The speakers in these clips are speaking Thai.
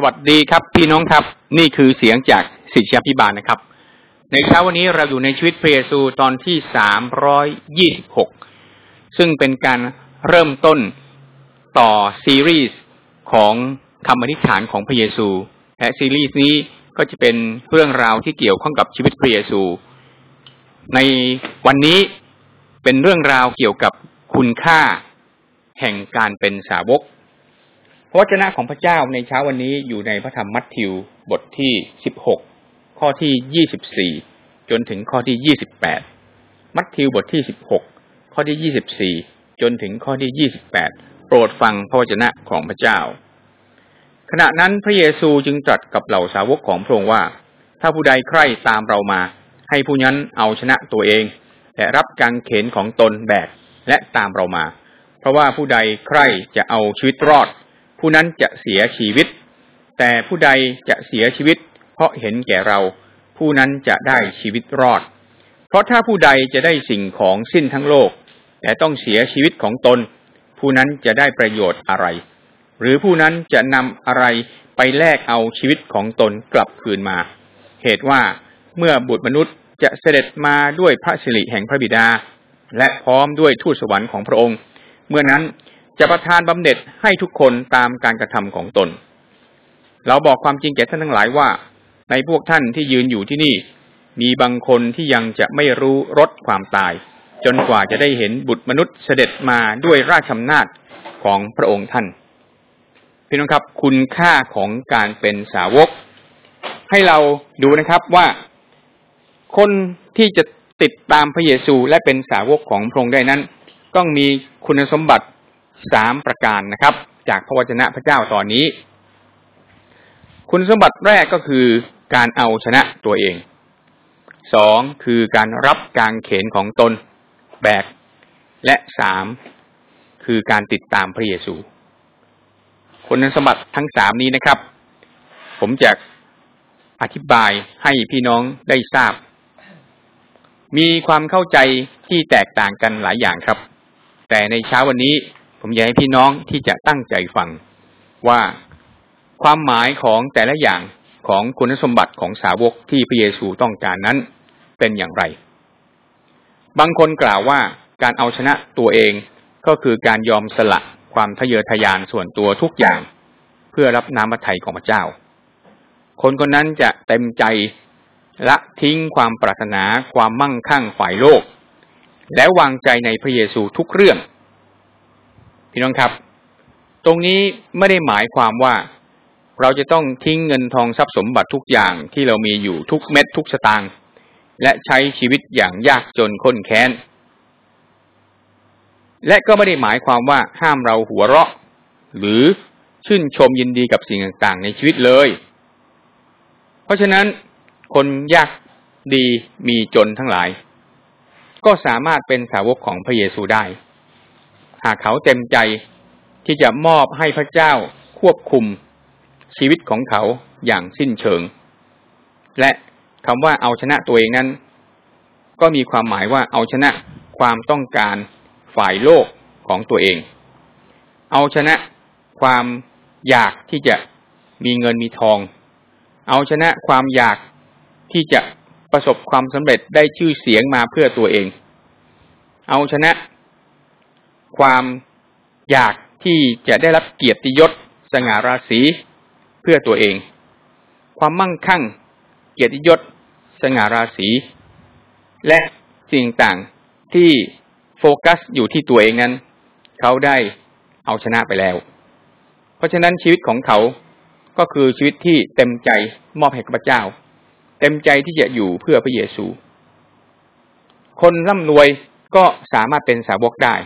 สวัสดีครับพี่น้องครับ นี่คือเสียงจากสิทธิพิบาลนะครับ ในเช้าวันนี้เราอยู่ในชีวิตพระเยซูตอนที่สามร้อยยี่สิบหกซึ่งเป็นการเริ่มต้นต่อซีรีส์ของคำอธิษฐานของพระเยซู และซีรีส์นี้ก็จะเป็นเรื่องราวที่เกี่ยวข้องกับชีวิตพระเยซู ในวันนี้เป็นเรื่องราวเกี่ยวกับคุณค่าแห่งการเป็นสาวก พระวจนะของพระเจ้าในเช้าวันนี้อยู่ในพระธรรมมัทธิวบทที่สิบหกข้อที่ยี่สิบสี่จนถึงข้อที่ยี่สิบแปดมัทธิวบทที่สิบหกข้อที่ยี่สิบสี่จนถึงข้อที่ยี่สิบแปดโปรดฟังพระวจนะของพระเจ้า ขณะนั้นพระเยซูจึงตรัสกับเหล่าสาวกของพระองค์ว่า ถ้าผู้ใดใคร่ตามเรามา ให้ผู้นั้นเอาชนะตัวเอง และรับการเขนของตนแบกและตามเรามา เพราะว่าผู้ใดใคร่จะเอาชีวิตรอด ผู้นั้นจะเสียชีวิต แต่ผู้ใดจะเสียชีวิต เพราะเห็นแก่เรา ผู้นั้นจะได้ชีวิตรอด เพราะถ้าผู้ใดจะได้สิ่งของสิ้นทั้งโลก แต่ต้องเสียชีวิตของตน ผู้นั้นจะได้ประโยชน์อะไร หรือผู้นั้นจะนำอะไรไปแลกเอาชีวิตของตนกลับคืนมา เหตุว่าเมื่อบุตรมนุษย์จะเสด็จมาด้วยพระสิริแห่งพระบิดา และพร้อมด้วยทูตสวรรค์ของพระองค์ เมื่อนั้น จะประทานบำเหน็จให้ทุกคนตามการกระทำของตน เราบอกความจริงแก่ท่านทั้งหลายว่า ในพวกท่านที่ยืนอยู่ที่นี่ มีบางคนที่ยังจะไม่รู้รสความตาย จนกว่าจะได้เห็นบุตรมนุษย์เสด็จมาด้วยราชอำนาจของพระองค์ท่านพี่น้องครับ คุณค่าของการเป็นสาวก ให้เราดูนะครับว่าคนที่จะติดตามพระเยซูและเป็นสาวกของพระองค์ได้นั้น ต้องมีคุณสมบัติ สามประการนะครับ จากพระวจนะพระเจ้าตอนนี้ คุณสมบัติแรกก็คือการเอาชนะตัวเองสองคือการรับการเขนของตนแบก และสามคือการติดตามพระเยซูคุณสมบัติทั้งสามนี้นะครับ ผมจะอธิบายให้พี่น้องได้ทราบ มีความเข้าใจที่แตกต่างกันหลายอย่างครับ แต่ในเช้าวันนี้ ผมอยากให้พี่น้องที่จะตั้งใจฟังว่าความหมายของแต่ละอย่างของคุณสมบัติของสาวกที่พระเยซูต้องการนั้นเป็นอย่างไร บางคนกล่าวว่าการเอาชนะตัวเองก็คือการยอมสละความทะเยอทะยานส่วนตัวทุกอย่าง เพื่อรับน้ำพระทัยของพระเจ้า คนคนนั้นจะเต็มใจละทิ้งความปรารถนาความมั่งคั่งฝ่ายโลก และวางใจในพระเยซูทุกเรื่อง พี่น้องครับ ตรงนี้ไม่ได้หมายความว่าเราจะต้องทิ้งเงินทองทรัพย์สมบัติทุกอย่างที่เรามีอยู่ทุกเม็ดทุกสตางค์และใช้ชีวิตอย่างยากจนข้นแค้น และก็ไม่ได้หมายความว่าห้ามเราหัวเราะ หรือชื่นชมยินดีกับสิ่งต่างๆ ในชีวิตเลย เพราะฉะนั้นคนยากดีมีจนทั้งหลาย ก็สามารถเป็นสาวกของพระเยซูได้ หากเขาเต็มใจที่จะมอบให้พระเจ้าควบคุมชีวิตของเขาอย่างสิ้นเชิง และคำว่าเอาชนะตัวเองนั้น ก็มีความหมายว่าเอาชนะความต้องการฝ่ายโลกของตัวเอง เอาชนะความอยากที่จะมีเงินมีทอง เอาชนะความอยากที่จะประสบความสำเร็จได้ชื่อเสียงมาเพื่อตัวเอง เอาชนะ ความอยากที่จะได้รับเกียรติยศสง่าราศีเพื่อตัวเอง ความมั่งคั่ง เกียรติยศสง่าราศีและสิ่งต่างที่โฟกัสอยู่ที่ตัวเองนั้น เขาได้เอาชนะไปแล้ว เพราะฉะนั้นชีวิตของเขาก็คือชีวิตที่เต็มใจมอบให้กับพระเจ้า เต็มใจที่จะอยู่เพื่อพระเยซู คนร่ำรวยก็สามารถเป็นสาวกได้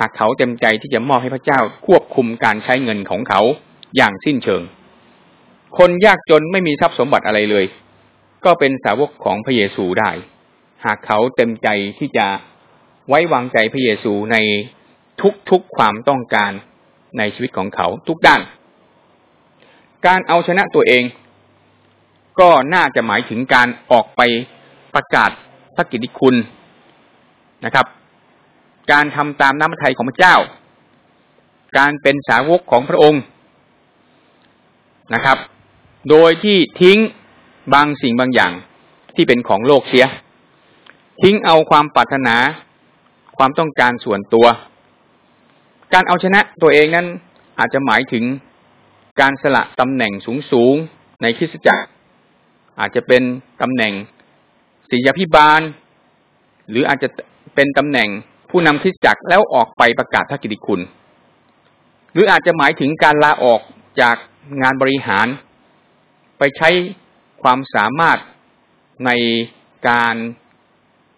หากเขาเต็มใจที่จะมอบให้พระเจ้าควบคุมการใช้เงินของเขาอย่างสิ้นเชิง คนยากจนไม่มีทรัพย์สมบัติอะไรเลย ก็เป็นสาวกของพระเยซูได้ หากเขาเต็มใจที่จะไว้วางใจพระเยซูในทุกๆความต้องการในชีวิตของเขาทุกด้าน การเอาชนะตัวเอง ก็น่าจะหมายถึงการออกไปประกาศพระกิตติคุณนะครับ การทำตามน้ำพระทัยของพระเจ้า การเป็นสาวกของพระองค์นะครับ โดยที่ทิ้งบางสิ่งบางอย่างที่เป็นของโลกเสีย ทิ้งเอาความปรารถนา ความต้องการส่วนตัว การเอาชนะตัวเองนั้นอาจจะหมายถึงการสละตำแหน่งสูงๆในคริสตจักร อาจจะเป็นตำแหน่งศิยาพิบาล หรืออาจจะเป็นตำแหน่ง ผู้นำคริสตจักรแล้วออกไปประกาศพระกิติคุณ หรืออาจจะหมายถึงการลาออกจากงานบริหาร ไปใช้ความสามารถในการ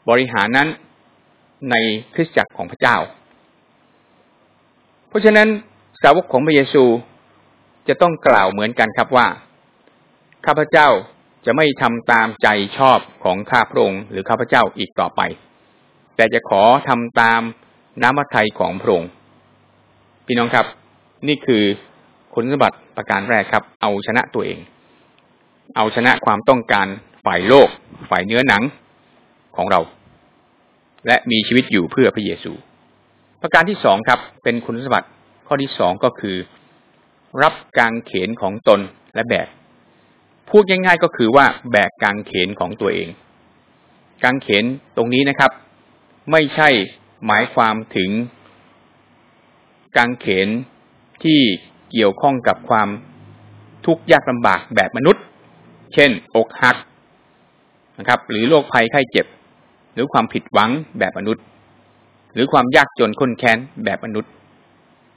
บริหารนั้นในคริสตจักรของพระเจ้า เพราะฉะนั้นสาวกของพระเยซูจะต้องกล่าวเหมือนกันครับว่า ข้าพเจ้าจะไม่ทำตามใจชอบของข้าพระองค์หรือข้าพเจ้าอีกต่อไป แต่จะขอทำตามน้ำพระทัยของพระองค์พี่น้องครับ นี่คือคุณสมบัติประการแรกครับ เอาชนะตัวเอง เอาชนะความต้องการฝ่ายโลก ฝ่ายเนื้อหนังของเรา และมีชีวิตอยู่เพื่อพระเยซู ประการที่สองครับ เป็นคุณสมบัติข้อที่สองก็คือ รับกางเขนของตนและแบกพูดง่ายๆก็คือว่าแบกกางเขนของตัวเอง กางเขนตรงนี้นะครับ ไม่ใช่หมายความถึงกางเขนที่เกี่ยวข้องกับความทุกข์ยากลำบากแบบมนุษย์ เช่น อกหักนะครับ หรือโรคภัยไข้เจ็บ หรือความผิดหวังแบบมนุษย์ หรือความยากจนข้นแค้นแบบมนุษย์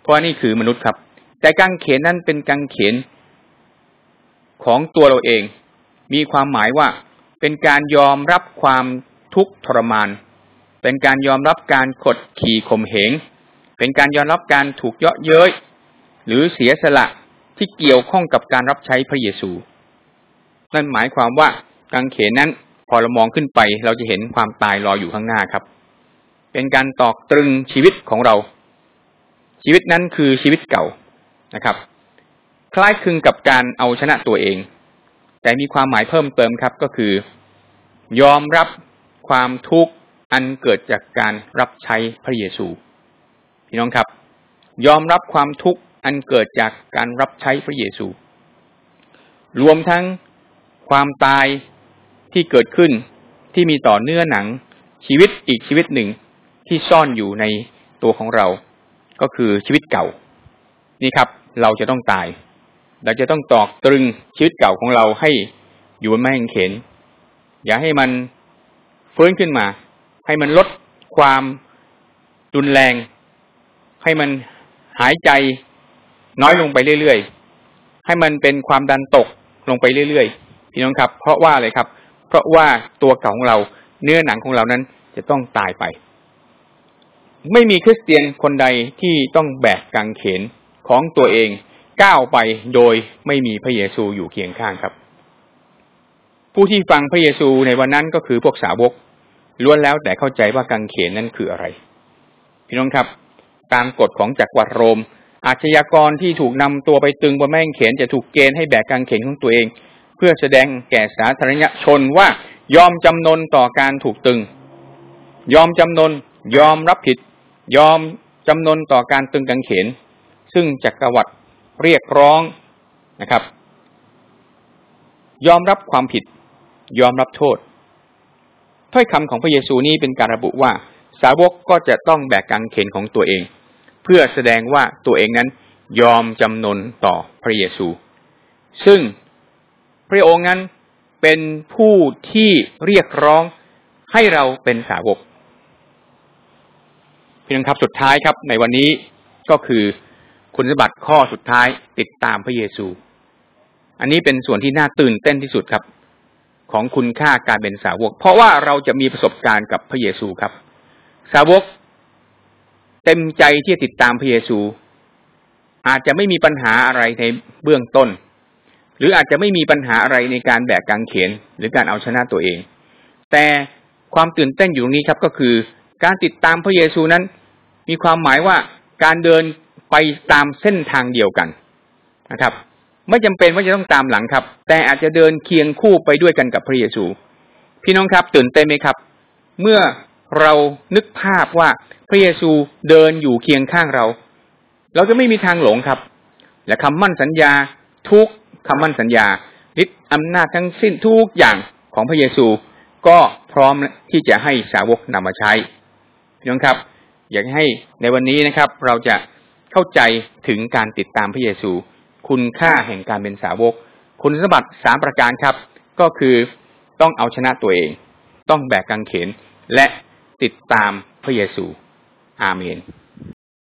เพราะนี่คือมนุษย์ครับ แต่กางเขนนั้นเป็นกางเขนของตัวเราเอง มีความหมายว่าเป็นการยอมรับความทุกข์ทรมาน เป็นการยอมรับการกดขี่ข่มเหง เป็นการยอมรับการถูกเยาะเย้ยหรือเสียสละที่เกี่ยวข้องกับการรับใช้พระเยซู นั่นหมายความว่ากางเขนนั้นพอเรามองขึ้นไปเราจะเห็นความตายรออยู่ข้างหน้าครับ เป็นการตอกตรึงชีวิตของเรา ชีวิตนั้นคือชีวิตเก่านะครับ คล้ายคลึงกับการเอาชนะตัวเอง แต่มีความหมายเพิ่มเติมครับก็คือ ยอมรับความทุกข์ อันเกิดจากการรับใช้พระเยซู พี่น้องครับ ยอมรับความทุกข์อันเกิดจากการรับใช้พระเยซู รวมทั้งความตายที่เกิดขึ้นที่มีต่อเนื้อหนังชีวิตอีกชีวิตหนึ่งที่ซ่อนอยู่ในตัวของเรา ก็คือชีวิตเก่า นี่ครับ เราจะต้องตาย เราจะต้องตอกตรึงชีวิตเก่าของเราให้อยู่บนไม้กางเขนอย่าให้มันฟื้นขึ้นมา ให้มันลดความรุนแรง ให้มันหายใจน้อยลงไปเรื่อยๆ ให้มันเป็นความดันตกลงไปเรื่อยๆ พี่น้องครับ เพราะว่าอะไรครับ เพราะว่าตัวเก่าของเราเนื้อหนังของเรานั้นจะต้องตายไป ไม่มีคริสเตียนคนใดที่ต้องแบกกางเขนของตัวเองก้าวไปโดยไม่มีพระเยซูอยู่เคียงข้างครับ ผู้ที่ฟังพระเยซูในวันนั้นก็คือพวกสาวก ล้วนแล้วแต่เข้าใจว่ากางเขนนั้นคืออะไร พี่น้องครับ ตามกฎของจักรวรรดิโรม อาชญากรที่ถูกนำตัวไปตึงบนแม่งเขนจะถูกเกณฑ์ให้แบกกางเขนของตัวเอง เพื่อแสดงแก่สาธารณชนว่ายอมจำนนต่อการถูกตึง ยอมจำนนยอมรับผิด ยอมจำนนต่อการตึงกางเขน ซึ่งจักรวรรดิเรียกร้องนะครับ ยอมรับความผิด ยอมรับโทษ ถ้อยคำของพระเยซูนี้เป็นการระบุว่า สาวกก็จะต้องแบกกางเขนของตัวเอง เพื่อแสดงว่าตัวเองนั้นยอมจำนนต่อพระเยซู ซึ่งพระองค์นั้นเป็นผู้ที่เรียกร้องให้เราเป็นสาวกเพียงครับสุดท้ายครับ ในวันนี้ก็คือคุณสมบัติข้อสุดท้ายติดตามพระเยซู อันนี้เป็นส่วนที่น่าตื่นเต้นที่สุดครับ ของคุณค่าการเป็นสาวก เพราะว่าเราจะมีประสบการณ์กับพระเยซูครับ สาวก เต็มใจที่จะติดตามพระเยซู อาจจะไม่มีปัญหาอะไรในเบื้องต้น หรืออาจจะไม่มีปัญหาอะไรในการแบกกางเขนหรือการเอาชนะตัวเอง แต่ความตื่นเต้นอยู่ตรงนี้ครับก็คือ การติดตามพระเยซูนั้น มีความหมายว่าการเดินไปตามเส้นทางเดียวกันนะครับ ไม่จำเป็นว่าจะต้องตามหลังครับ แต่อาจจะเดินเคียงคู่ไปด้วยกันกับพระเยซู พี่น้องครับตื่นเต้นไหมครับ เมื่อเรานึกภาพว่าพระเยซูเดินอยู่เคียงข้างเรา เราจะไม่มีทางหลงครับ และคำมั่นสัญญาทุกคำมั่นสัญญาฤทธิ์อำนาจทั้งสิ้นทุกอย่างของพระเยซู ก็พร้อมที่จะให้สาวกนำมาใช้พี่น้องครับ อยากให้ในวันนี้นะครับ เราจะเข้าใจถึงการติดตามพระเยซู คุณค่าแห่งการเป็นสาวก คุณสมบัติสามประการครับ ก็คือต้องเอาชนะตัวเอง ต้องแบกกางเขน และติดตามพระเยซู อาเมน